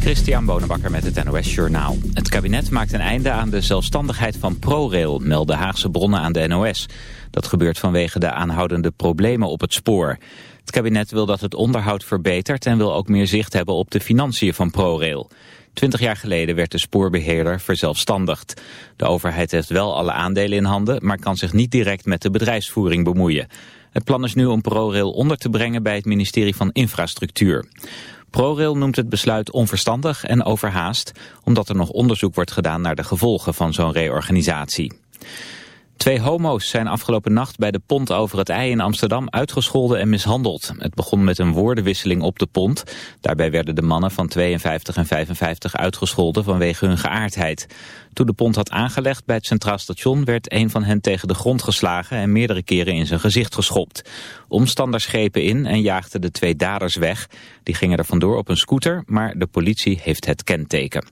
Christian Bonenbakker met het NOS Journaal. Het kabinet maakt een einde aan de zelfstandigheid van ProRail, melden Haagse bronnen aan de NOS. Dat gebeurt vanwege de aanhoudende problemen op het spoor. Het kabinet wil dat het onderhoud verbetert en wil ook meer zicht hebben op de financiën van ProRail. Twintig jaar geleden werd de spoorbeheerder verzelfstandigd. De overheid heeft wel alle aandelen in handen, maar kan zich niet direct met de bedrijfsvoering bemoeien. Het plan is nu om ProRail onder te brengen bij het ministerie van Infrastructuur. ProRail noemt het besluit onverstandig en overhaast, omdat er nog onderzoek wordt gedaan naar de gevolgen van zo'n reorganisatie. Twee homo's zijn afgelopen nacht bij de pont over het IJ in Amsterdam uitgescholden en mishandeld. Het begon met een woordenwisseling op de pont. Daarbij werden de mannen van 52 en 55 uitgescholden vanwege hun geaardheid. Toen de pont had aangelegd bij het Centraal Station werd een van hen tegen de grond geslagen en meerdere keren in zijn gezicht geschopt. Omstanders grepen in en jaagden de twee daders weg. Die gingen er vandoor op een scooter, maar de politie heeft het kenteken.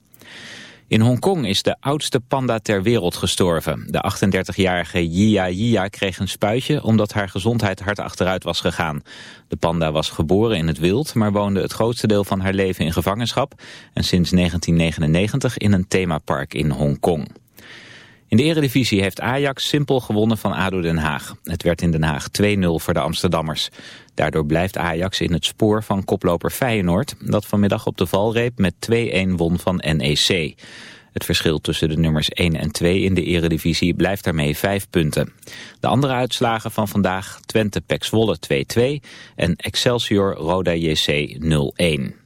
In Hongkong is de oudste panda ter wereld gestorven. De 38-jarige Yia Yia kreeg een spuitje omdat haar gezondheid hard achteruit was gegaan. De panda was geboren in het wild, maar woonde het grootste deel van haar leven in gevangenschap... en sinds 1999 in een themapark in Hongkong. In de eredivisie heeft Ajax simpel gewonnen van ADO Den Haag. Het werd in Den Haag 2-0 voor de Amsterdammers. Daardoor blijft Ajax in het spoor van koploper Feyenoord... dat vanmiddag op de valreep met 2-1 won van NEC. Het verschil tussen de nummers 1 en 2 in de eredivisie blijft daarmee 5 punten. De andere uitslagen van vandaag Twente Pek Zwolle 2-2 en Excelsior Roda JC 0-1.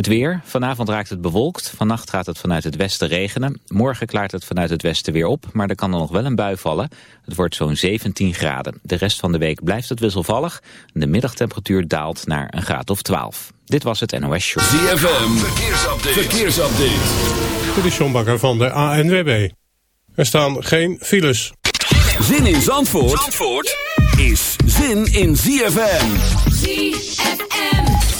Het weer. Vanavond raakt het bewolkt. Vannacht gaat het vanuit het westen regenen. Morgen klaart het vanuit het westen weer op, maar er kan er nog wel een bui vallen. Het wordt zo'n 17 graden. De rest van de week blijft het wisselvallig. De middagtemperatuur daalt naar een graad of 12. Dit was het NOS Show. ZFM. Verkeersupdate. Verkeersupdate. Dit is Bakker van de ANWB. Er staan geen files. Zin in Zandvoort, Zandvoort is zin in ZFM. ZFM.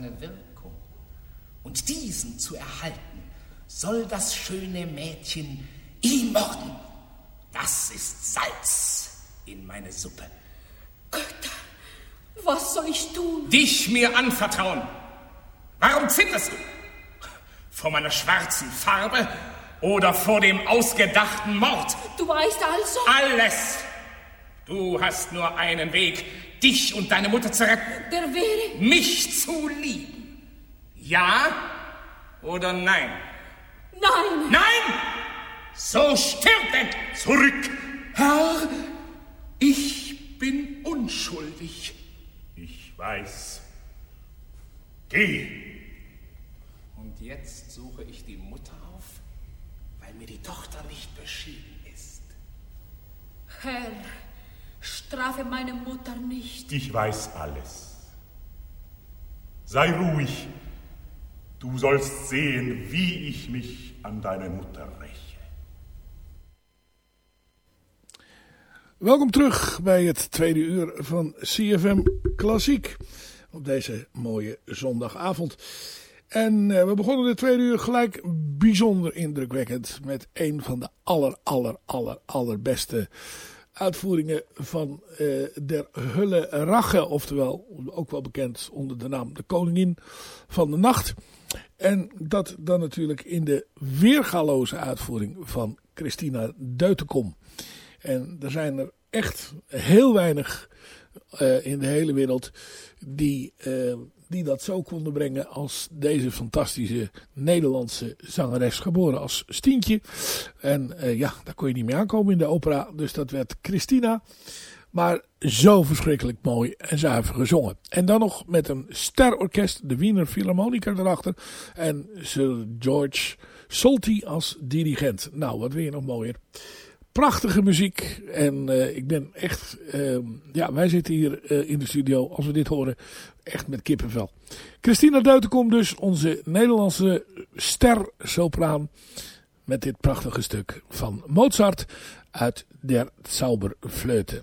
Seine Wirkung. Und diesen zu erhalten, soll das schöne Mädchen ihn morden. Das ist Salz in meine Suppe. Götter, was soll ich tun? Dich mir anvertrauen. Warum zitterst du? Vor meiner schwarzen Farbe oder vor dem ausgedachten Mord? Du weißt also... Alles. Du hast nur einen Weg, dich und deine Mutter zu retten. Der wäre... Mich zu lieben. Ja oder nein? Nein! Nein! So stirb denn! Zurück! Herr, ich bin unschuldig. Ich weiß. Geh! Und jetzt suche ich die Mutter auf, weil mir die Tochter nicht beschieden ist. Herr, strafe meine Mutter nicht. Ich weiß alles. Sei ruhig. Du sollst sehen, wie ich mich an deine Mutter räche. Welkom terug bij het tweede uur van CFM Klassiek. Op deze mooie zondagavond. En uh, we begonnen de tweede uur gelijk bijzonder indrukwekkend. Met een van de aller, aller, aller, allerbeste uitvoeringen van uh, der Hulle Rache. Oftewel, ook wel bekend onder de naam De Koningin van de Nacht. En dat dan natuurlijk in de weergaloze uitvoering van Christina Deutenkom. En er zijn er echt heel weinig uh, in de hele wereld die, uh, die dat zo konden brengen als deze fantastische Nederlandse zangeres. Geboren als Stientje. En uh, ja, daar kon je niet mee aankomen in de opera. Dus dat werd Christina. Maar zo verschrikkelijk mooi en zuiver gezongen. En dan nog met een sterorkest, de Wiener Philharmonica erachter. En Sir George Solti als dirigent. Nou, wat wil je nog mooier. Prachtige muziek. En uh, ik ben echt... Uh, ja, wij zitten hier uh, in de studio, als we dit horen, echt met kippenvel. Christina Duitenkom dus, onze Nederlandse ster-sopraan. Met dit prachtige stuk van Mozart uit Der Zauberflöte.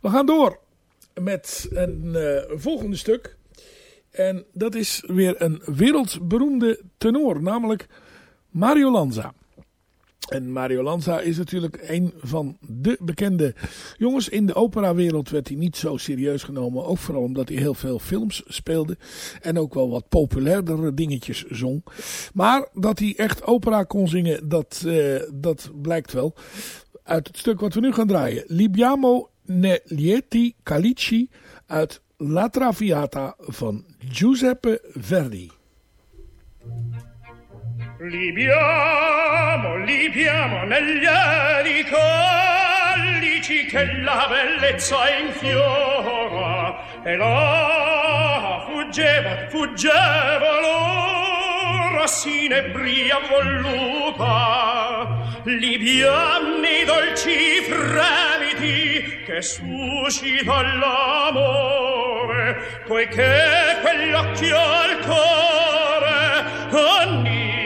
We gaan door met een uh, volgende stuk. En dat is weer een wereldberoemde tenor, namelijk Mario Lanza. En Mario Lanza is natuurlijk een van de bekende jongens. In de operawereld werd hij niet zo serieus genomen. Ook vooral omdat hij heel veel films speelde. En ook wel wat populairdere dingetjes zong. Maar dat hij echt opera kon zingen, dat, uh, dat blijkt wel. Uit het stuk wat we nu gaan draaien. Libiamo Lieti Calici uit La Traviata van Giuseppe Verdi. Libiamo, libiamo negli ali collici che la bellezza infiora. E là fuggeva, fuggeva l'ora sinebria voluta libiami dolci fremiti che suscita l'amore poiché quell'occhio al cuore onnipotente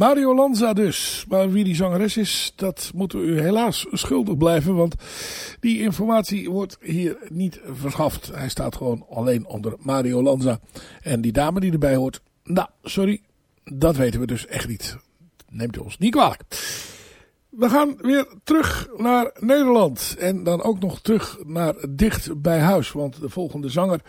Mario Lanza dus. Maar wie die zangeres is, dat moeten we u helaas schuldig blijven. Want die informatie wordt hier niet verschaft. Hij staat gewoon alleen onder Mario Lanza. En die dame die erbij hoort, nou, sorry, dat weten we dus echt niet. Neemt u ons niet kwalijk. We gaan weer terug naar Nederland. En dan ook nog terug naar dicht bij huis. Want de volgende zanger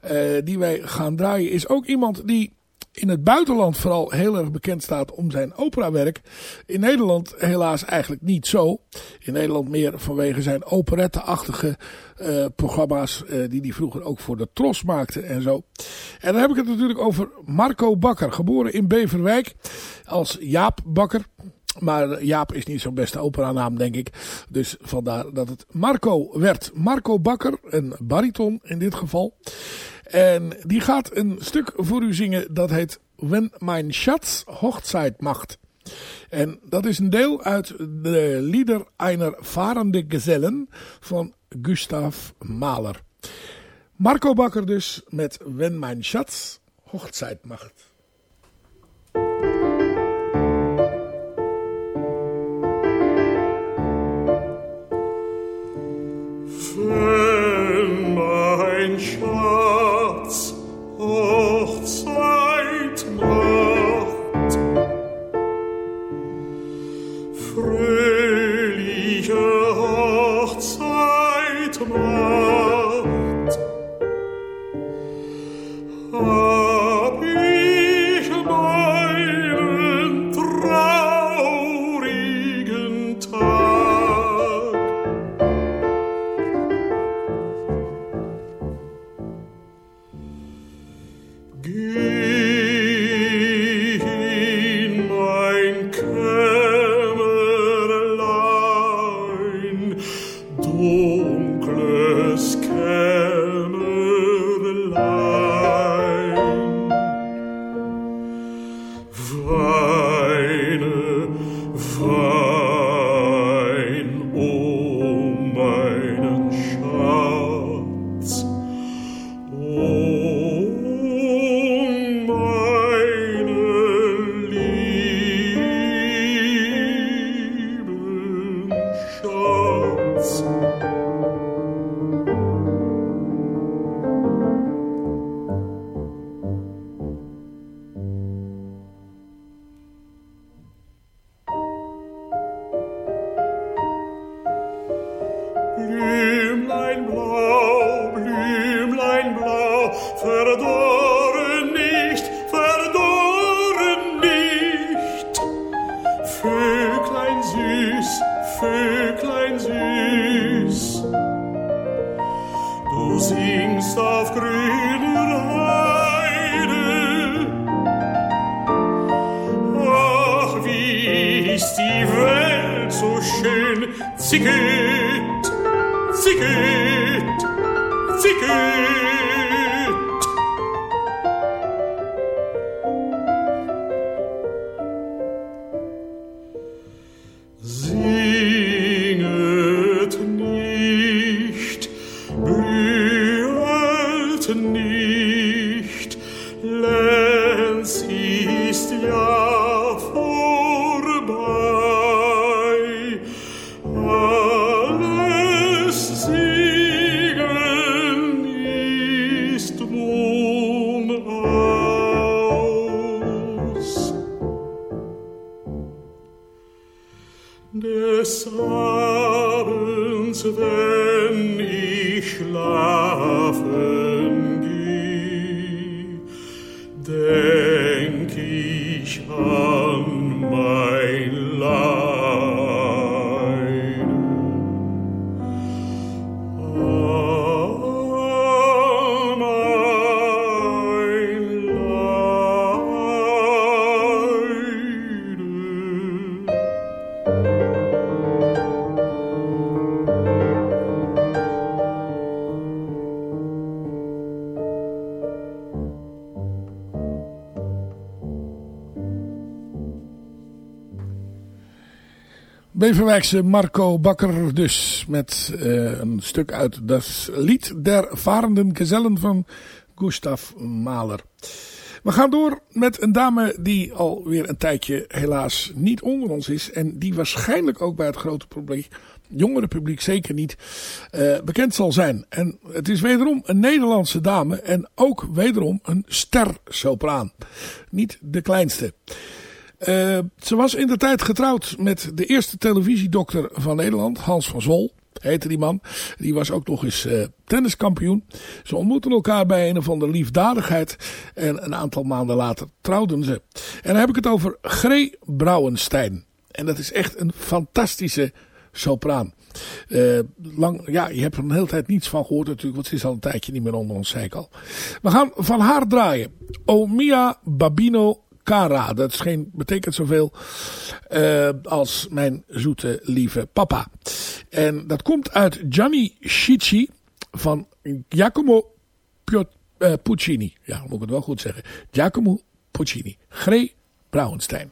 eh, die wij gaan draaien is ook iemand die in het buitenland vooral heel erg bekend staat om zijn operawerk. In Nederland helaas eigenlijk niet zo. In Nederland meer vanwege zijn operetteachtige uh, programma's uh, die hij vroeger ook voor de Tros maakte en zo. En dan heb ik het natuurlijk over Marco Bakker. Geboren in Beverwijk als Jaap Bakker. Maar Jaap is niet zo'n beste operanaam, denk ik. Dus vandaar dat het Marco werd. Marco Bakker, een bariton in dit geval. En die gaat een stuk voor u zingen dat heet Wenn mein Schatz Hochzeit macht. En dat is een deel uit de lieder einer varende Gesellen van Gustav Mahler. Marco Bakker dus met Wenn mein Schatz Hochzeit macht. Lenz ist ja Beverwijkse Marco Bakker dus met eh, een stuk uit dat lied der varenden gezellen van Gustav Mahler. We gaan door met een dame die alweer een tijdje helaas niet onder ons is. En die waarschijnlijk ook bij het grote publiek, jongere publiek zeker niet, eh, bekend zal zijn. En het is wederom een Nederlandse dame en ook wederom een ster-sopraan. Niet de kleinste. Uh, ze was in de tijd getrouwd met de eerste televisiedokter van Nederland, Hans van Zol. Heette die man. Die was ook nog eens uh, tenniskampioen. Ze ontmoetten elkaar bij een of andere liefdadigheid. En een aantal maanden later trouwden ze. En dan heb ik het over Gree Brouwenstein. En dat is echt een fantastische sopraan. Uh, lang, ja, je hebt er een hele tijd niets van gehoord natuurlijk. Want ze is al een tijdje niet meer onder ons, zei ik al. We gaan van haar draaien. O mia babino Cara. Dat geen, betekent zoveel uh, als mijn zoete lieve papa. En dat komt uit Gianni Schicchi van Giacomo uh, Puccini. Ja, moet ik het wel goed zeggen. Giacomo Puccini. Gree Brouwenstein.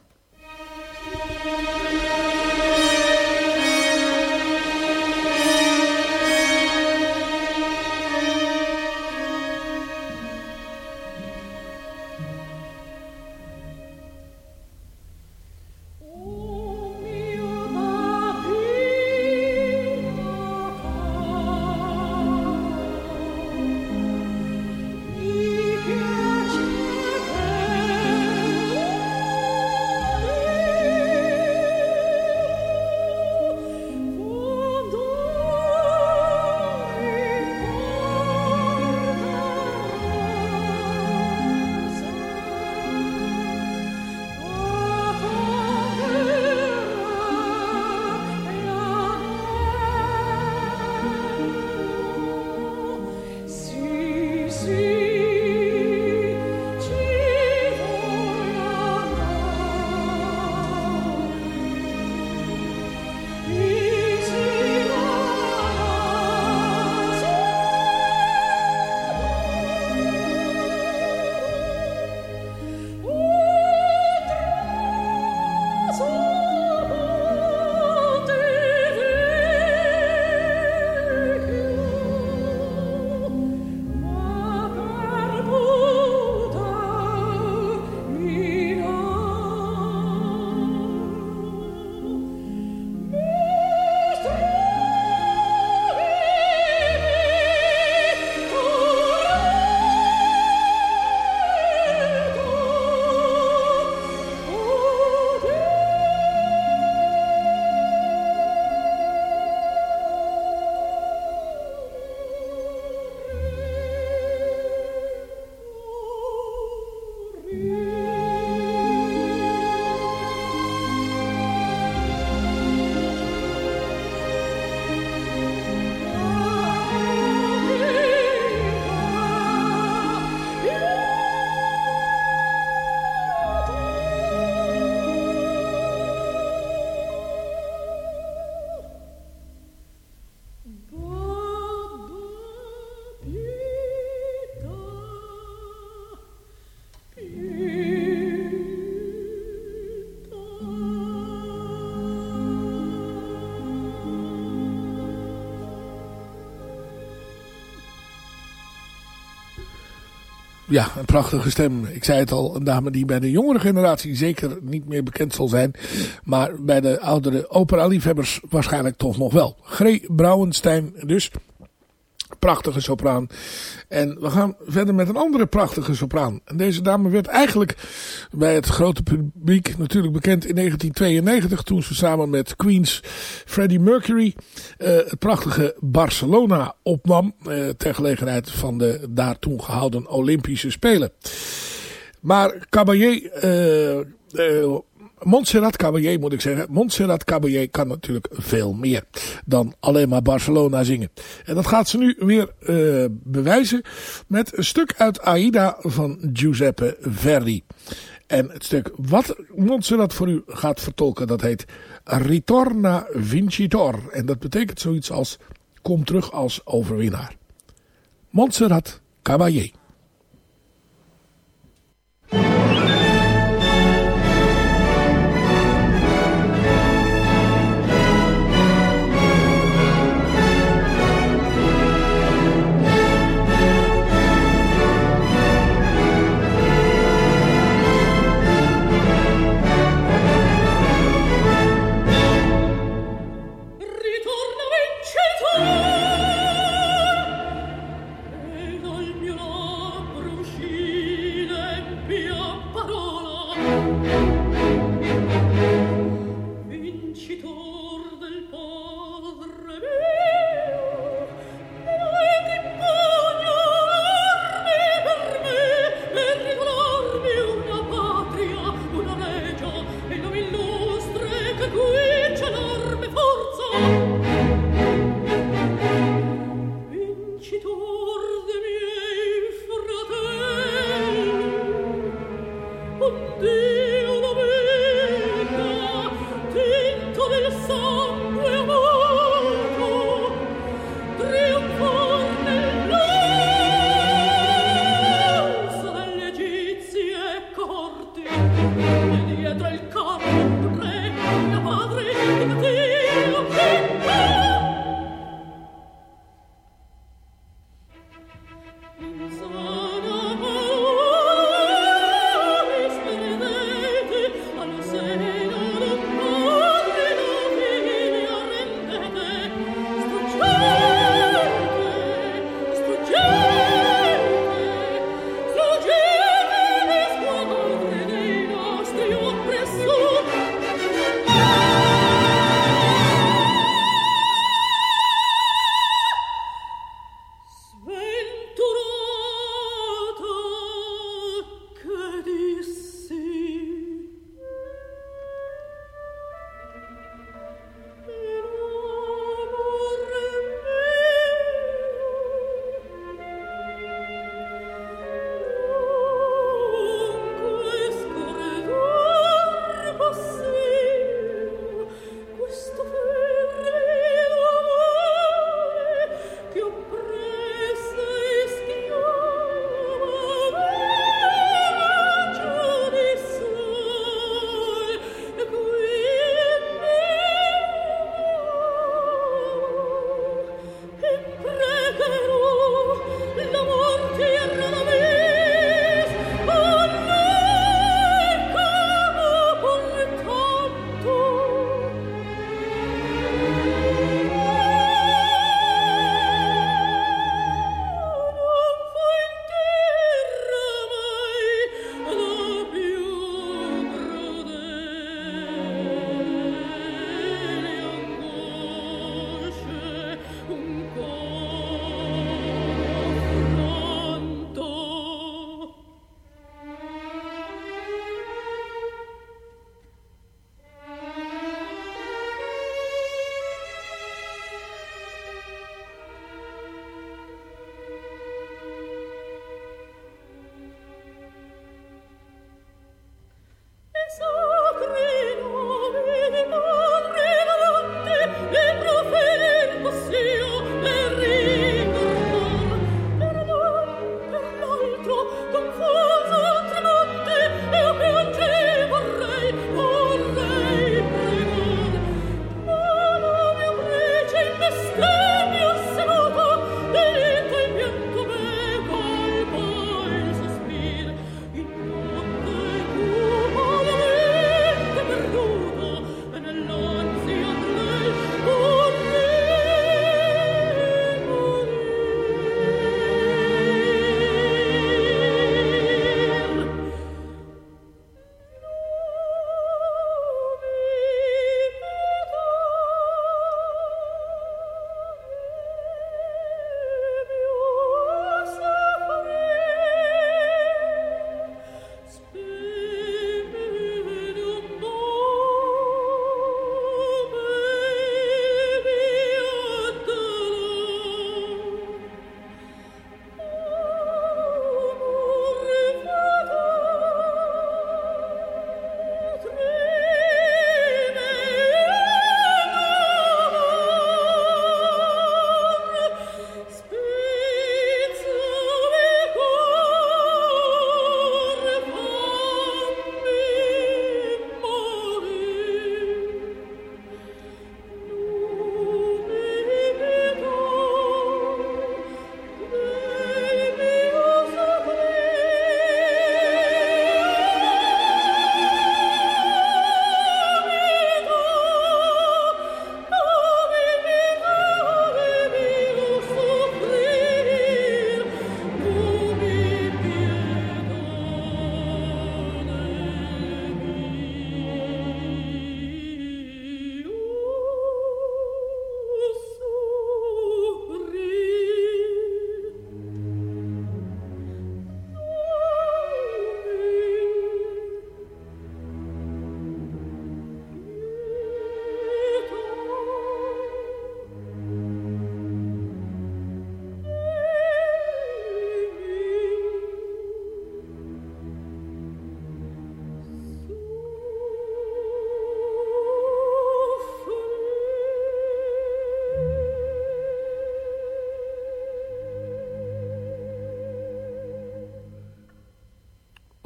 Ja, een prachtige stem. Ik zei het al, een dame die bij de jongere generatie zeker niet meer bekend zal zijn. Maar bij de oudere opera-liefhebbers waarschijnlijk toch nog wel. Gree Brouwenstein dus. Prachtige sopraan. En we gaan verder met een andere prachtige sopraan. En deze dame werd eigenlijk bij het grote publiek natuurlijk bekend in 1992. Toen ze samen met Queen's Freddie Mercury uh, het prachtige Barcelona opnam. Uh, ter gelegenheid van de daar toen gehouden Olympische Spelen. Maar Caballé, eh, eh, Montserrat Caballé moet ik zeggen. Montserrat Caballé kan natuurlijk veel meer dan alleen maar Barcelona zingen. En dat gaat ze nu weer eh, bewijzen met een stuk uit Aida van Giuseppe Verdi. En het stuk wat Montserrat voor u gaat vertolken, dat heet Ritorna Vincitor. En dat betekent zoiets als kom terug als overwinnaar. Montserrat Caballé.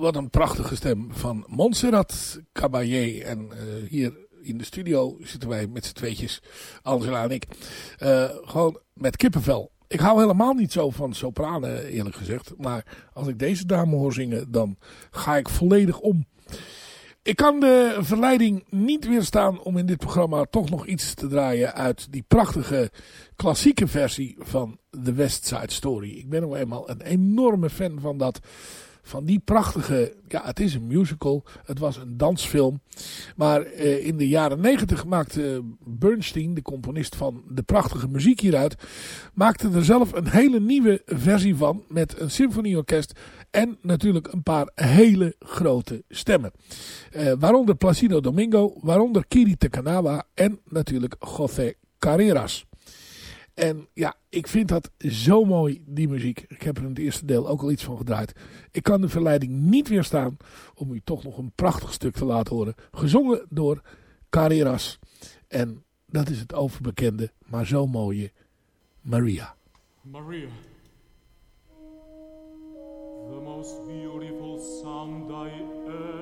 Wat een prachtige stem van Montserrat Caballé. En uh, hier in de studio zitten wij met z'n tweetjes, Angela en ik, uh, gewoon met kippenvel. Ik hou helemaal niet zo van sopranen eerlijk gezegd. Maar als ik deze dame hoor zingen, dan ga ik volledig om. Ik kan de verleiding niet weerstaan om in dit programma toch nog iets te draaien uit die prachtige klassieke versie van The West Side Story. Ik ben nou eenmaal een enorme fan van dat van die prachtige, ja het is een musical, het was een dansfilm. Maar uh, in de jaren negentig maakte Bernstein, de componist van de prachtige muziek hieruit, maakte er zelf een hele nieuwe versie van met een symfonieorkest en natuurlijk een paar hele grote stemmen. Uh, waaronder Placido Domingo, waaronder Kiri Tekanawa en natuurlijk José Carreras. En ja, ik vind dat zo mooi, die muziek. Ik heb er in het eerste deel ook al iets van gedraaid. Ik kan de verleiding niet weerstaan om u toch nog een prachtig stuk te laten horen. Gezongen door Carreras. En dat is het overbekende, maar zo mooie Maria. Maria. The most beautiful sound I ever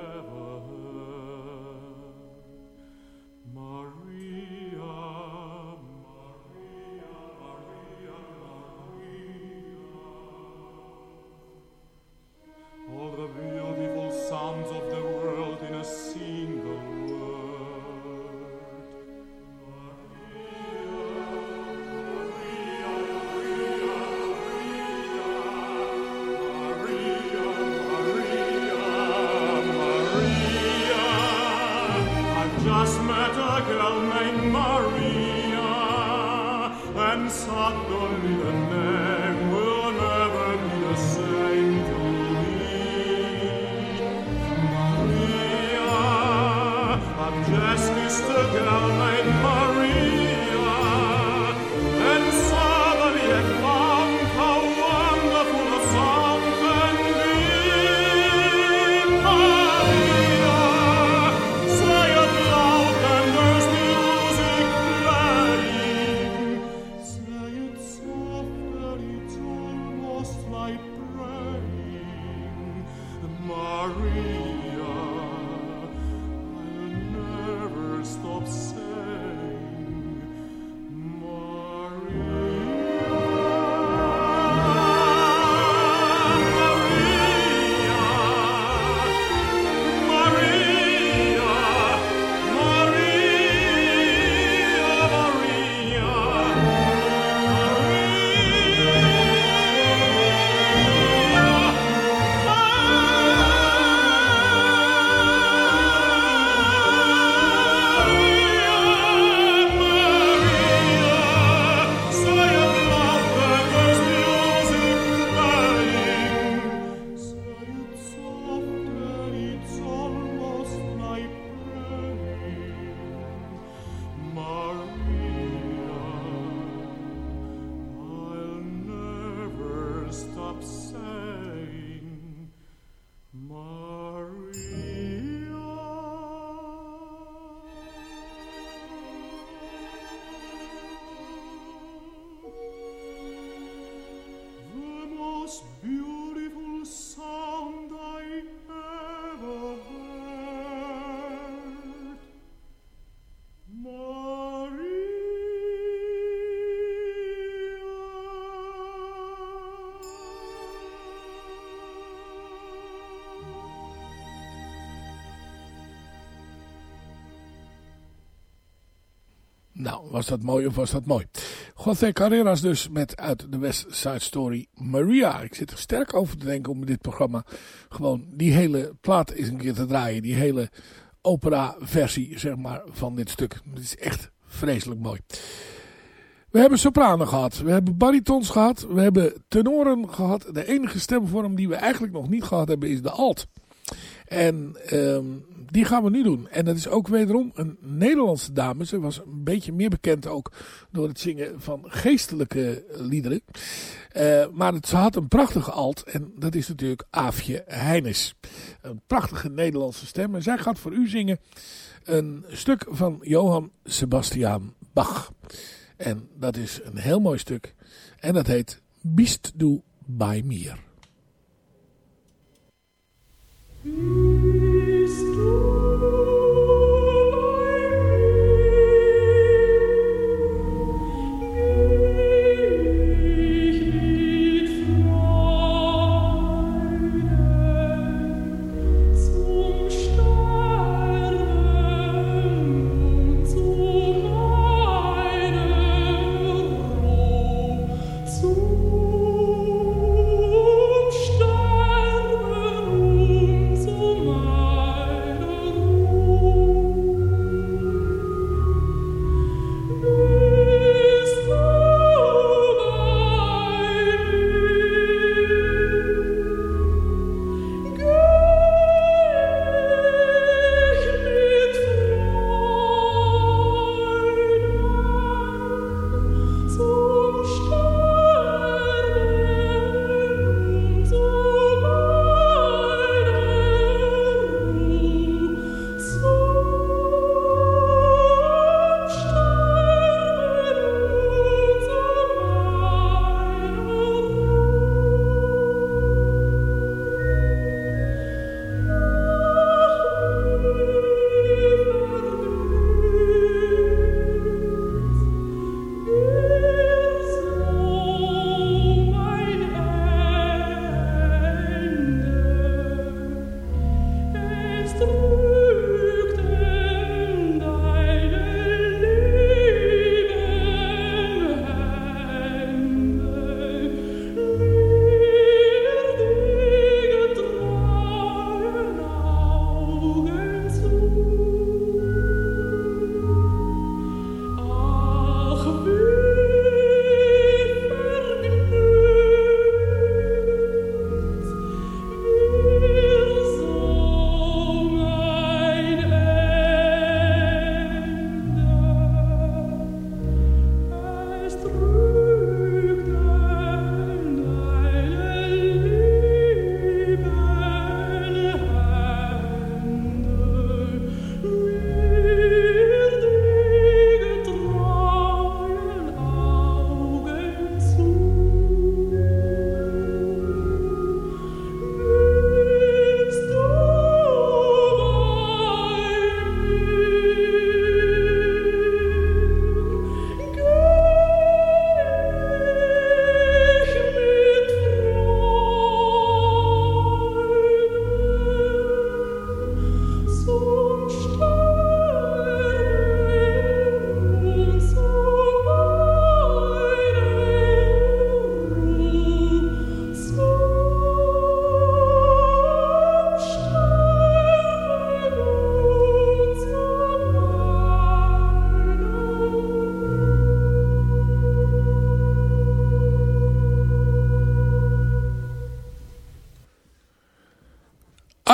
Was dat mooi of was dat mooi? José Carreras dus met uit de West Side Story Maria. Ik zit er sterk over te denken om dit programma gewoon die hele plaat eens een keer te draaien. Die hele opera versie zeg maar van dit stuk. Het is echt vreselijk mooi. We hebben sopranen gehad, we hebben baritons gehad, we hebben tenoren gehad. De enige stemvorm die we eigenlijk nog niet gehad hebben is de alt. En um, die gaan we nu doen. En dat is ook wederom een Nederlandse dame. Ze was een beetje meer bekend ook door het zingen van geestelijke liederen. Uh, maar het, ze had een prachtige alt. En dat is natuurlijk Aafje Heines. Een prachtige Nederlandse stem. En zij gaat voor u zingen een stuk van Johann Sebastian Bach. En dat is een heel mooi stuk. En dat heet Bist du bei Mm-hmm.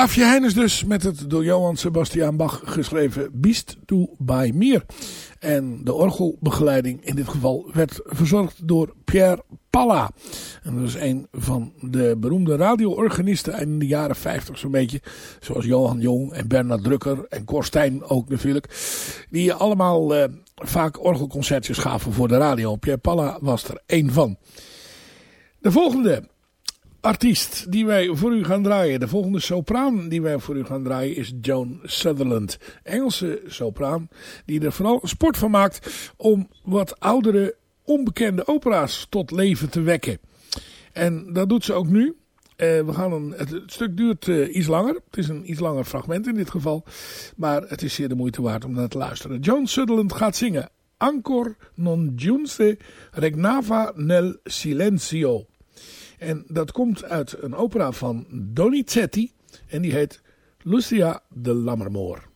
Afje Heines dus met het door Johann Sebastian Bach geschreven Biest to by Mir. En de orgelbegeleiding in dit geval werd verzorgd door Pierre Palla. En dat is een van de beroemde radioorganisten in de jaren 50 zo'n beetje. Zoals Johan Jong en Bernard Drucker en Korstijn ook natuurlijk. Die allemaal uh, vaak orgelconcertjes gaven voor de radio. Pierre Palla was er één van. De volgende artiest die wij voor u gaan draaien. De volgende sopraan die wij voor u gaan draaien is Joan Sutherland. Engelse sopraan die er vooral sport van maakt om wat oudere onbekende opera's tot leven te wekken. En dat doet ze ook nu. Uh, we gaan een, het, stuk duurt uh, iets langer. Het is een iets langer fragment in dit geval. Maar het is zeer de moeite waard om naar te luisteren. Joan Sutherland gaat zingen. Ancor non giunse regnava nel silenzio. En dat komt uit een opera van Donizetti. En die heet Lucia de Lammermoor.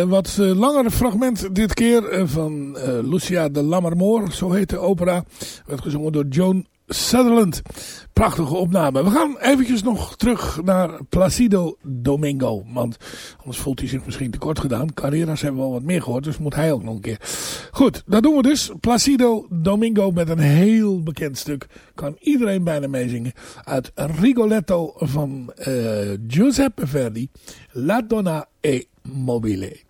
Uh, wat uh, langer fragment dit keer uh, van Lucia de Lammermoor, zo heet de opera. Werd gezongen door Joan Sutherland. Prachtige opname. We gaan eventjes nog terug naar Placido Domingo. Want anders voelt hij zich misschien tekort gedaan. Carreras hebben we al wat meer gehoord, dus moet hij ook nog een keer. Goed, dat doen we dus. Placido Domingo met een heel bekend stuk. Kan iedereen bijna meezingen. Uit Rigoletto van Giuseppe Verdi. La Donna e Mobile.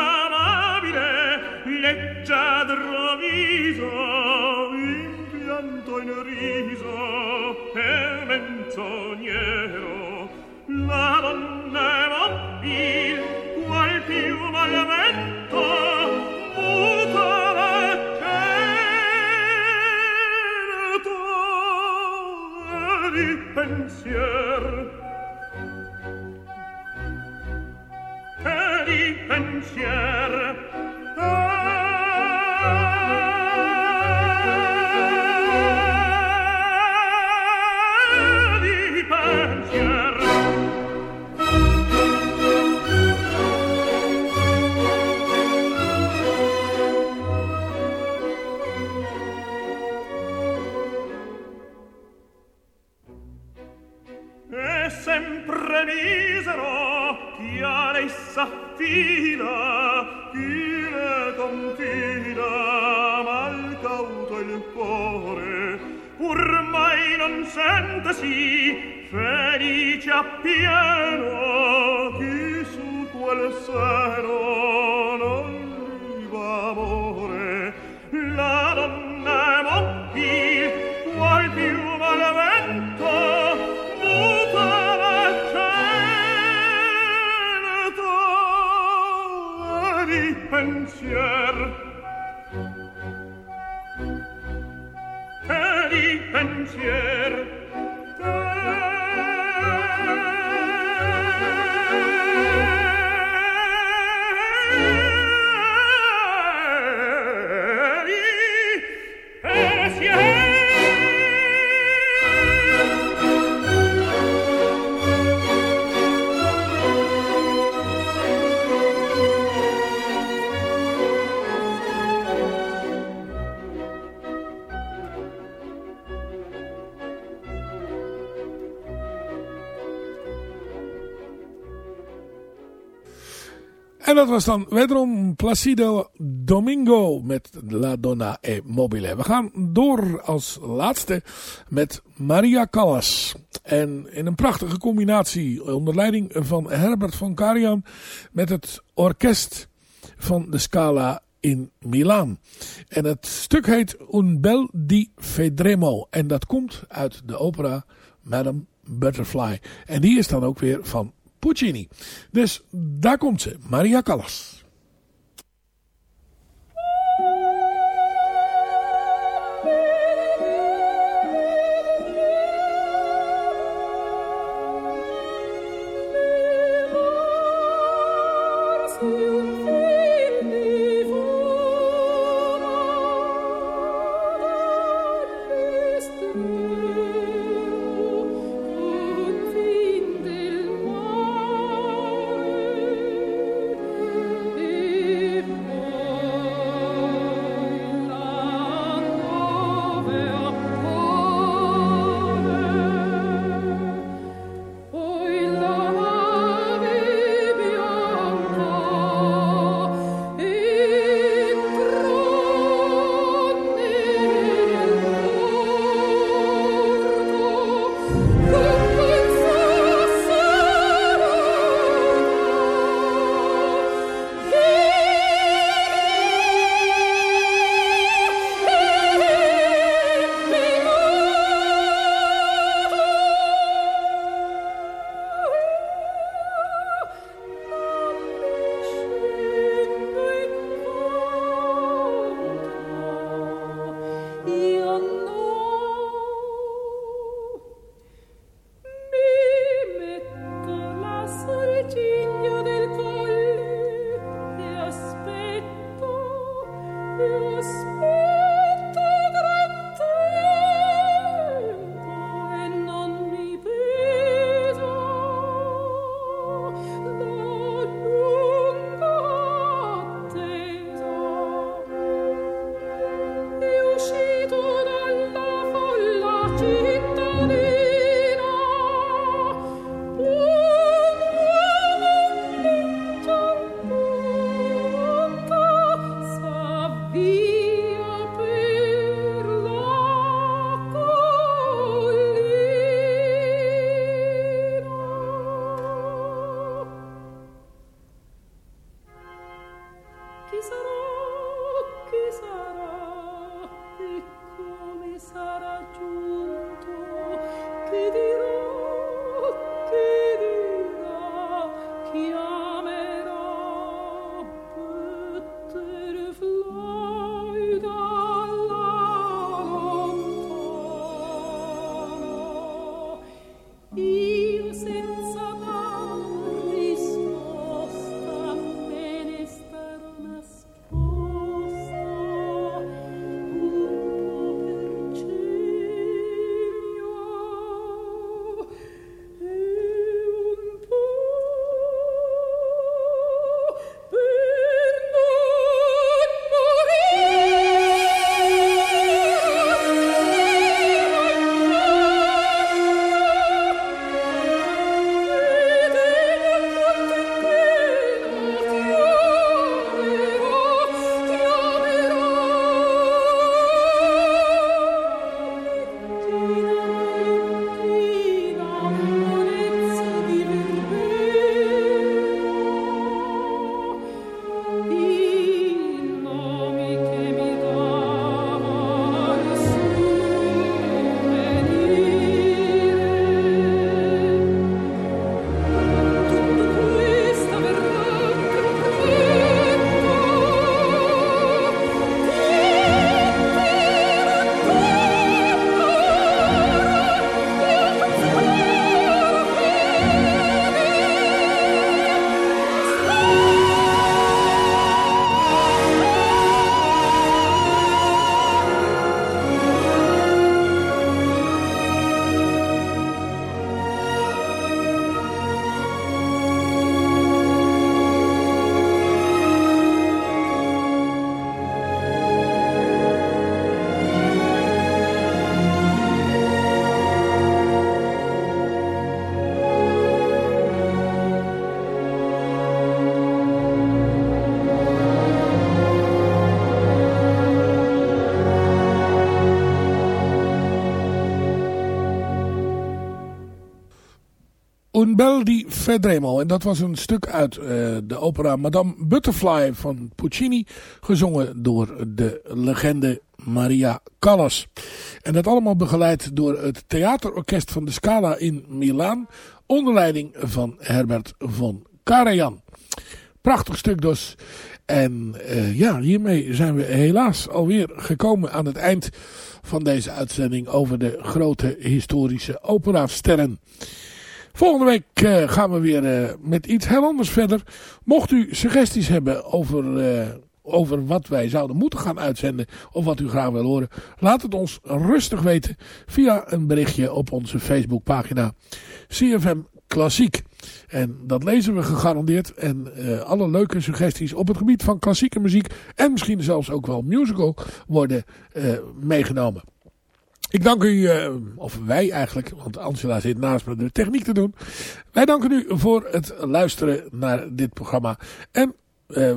già droviso in pianto in riso per menzognero. La donna mobile qual più la terra di e di pensier. Sì felice appieno chi su quel seno non viva amore. La donna è mobile qual piuma al vento muta e di pensier. E di pensier dat was dan wederom Placido Domingo met La Donna e Mobile. We gaan door als laatste met Maria Callas. En in een prachtige combinatie onder leiding van Herbert von Karajan met het orkest van de Scala in Milaan. En het stuk heet Un bel di Fedremo. En dat komt uit de opera Madame Butterfly. En die is dan ook weer van Puccini. Dus daar komt ze, Maria Callas. Di. En dat was een stuk uit uh, de opera Madame Butterfly van Puccini. Gezongen door de legende Maria Callas. En dat allemaal begeleid door het theaterorkest van de Scala in Milaan. Onder leiding van Herbert von Karajan. Prachtig stuk dus. En uh, ja, hiermee zijn we helaas alweer gekomen aan het eind van deze uitzending over de grote historische operasterren. Volgende week uh, gaan we weer uh, met iets heel anders verder. Mocht u suggesties hebben over, over wat wij zouden moeten gaan uitzenden of wat u graag wil horen. Laat het ons rustig weten via een berichtje op onze Facebookpagina CFM Klassiek. En dat lezen we gegarandeerd. En alle leuke suggesties op het gebied van klassieke muziek en misschien zelfs ook wel musical worden meegenomen. Ik dank u, uh, of wij eigenlijk, want Angela zit naast me de techniek te doen. Wij danken u voor het luisteren naar dit programma. En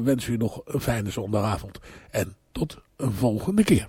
wensen u nog een fijne zondagavond. En tot een volgende keer.